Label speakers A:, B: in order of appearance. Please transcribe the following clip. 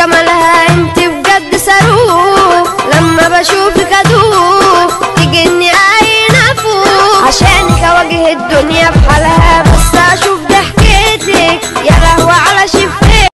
A: Pega my line.